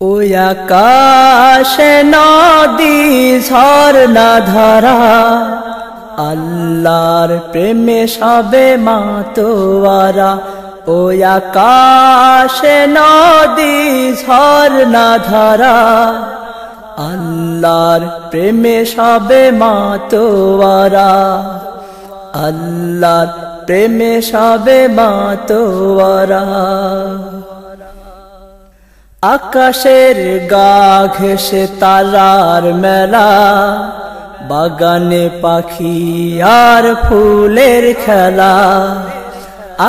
ওই আকাশে নদী ঝর্ণা ধারা, আল্লাহর প্রেমে সবে মাতোয়ারা। ওই আকাশে নদী ঝর্ণা ধারা, আল্লাহর প্রেমে সবে মাতোয়ারা। আল্লাহর প্রেমে সবে মাতোয়ারা। আকাশের গা ঘেসে তারার মেলা, বাগানে পাখি আর ফুলের খেলা।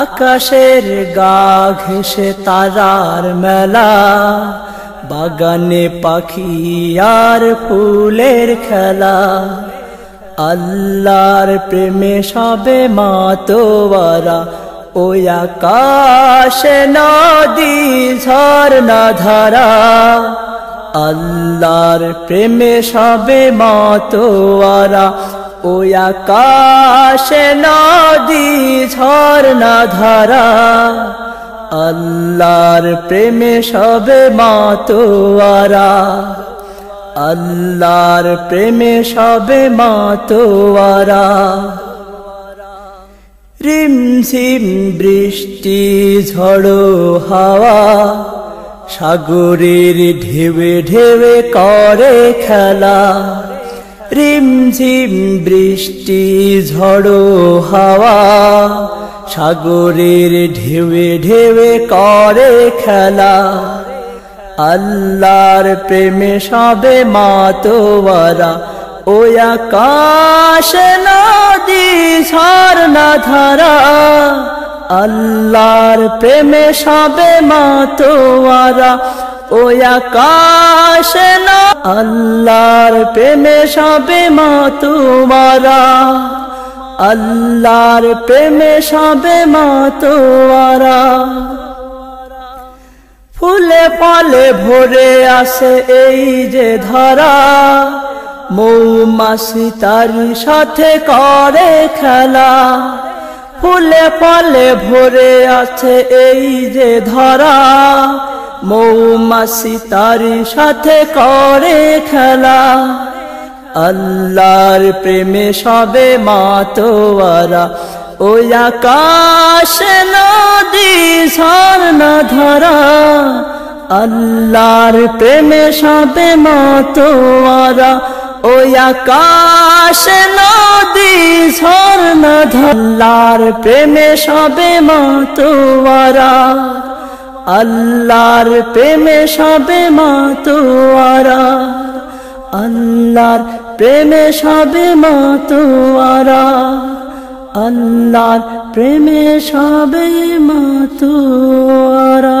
আকাশের গা ঘেসে তারার মেলা, বাগানে পাখি আর ফুলের খেলা। আল্লাহর প্রেমে সবে মাতোয়ারা, ওই আকাশ নদী ঝর্ণা ধারা, আল্লাহর প্রেমে সবে মাতোয়ারা। ওই আকাশ নদী ঝর্ণা ধারা, আল্লাহর প্রেমে সবে মাতোয়ারা। আল্লাহর প্রেমে সবে মাতোয়ারা। রিমঝিম বৃষ্টি, ঝড়ো হাওয়া, সাগরের ঢেবে ঢেবে করে খেলা। রিমঝিম বৃষ্টি, ঝড়ো হাওয়া, সাগরের ঢেবে ঢেবে করে খেলা। আল্লাহর প্রেমে সবে মাতোয়ারা ওই আকাশ নদী ঝর্ণা ধারা, আল্লাহর প্রেমে সবে মাতোয়ারা। ওই আকাশ না আল্লাহর প্রেমে সবে মাতোয়ারা। আল্লাহর প্রেমে সবে মাতোয়ারা। ফুলে ফলে ভরে আসে এই যে ধরা। মৌমাসি তারি সাথে করে খেলা। ফুলে ফলে ভরে আছে এই যে ধরা। মৌমাসি তারি সাথে করে খেলা। আল্লাহর প্রেমে সবে মাতোয়ারা। ওই আকাশ নদী ঝর্ণা ধরা। আল্লাহর প্রেমে সবে মাতোয়ারা। ওই আকাশ নদী ঝর্ণা ধল্লার প্রেমে সবে মাতোয়ারা। আল্লাহর প্রেমে সবে মাতোয়ারা। আল্লাহর প্রেমে সবে মাতোয়ারা। আল্লাহর প্রেমে সবে মাতোয়ারা।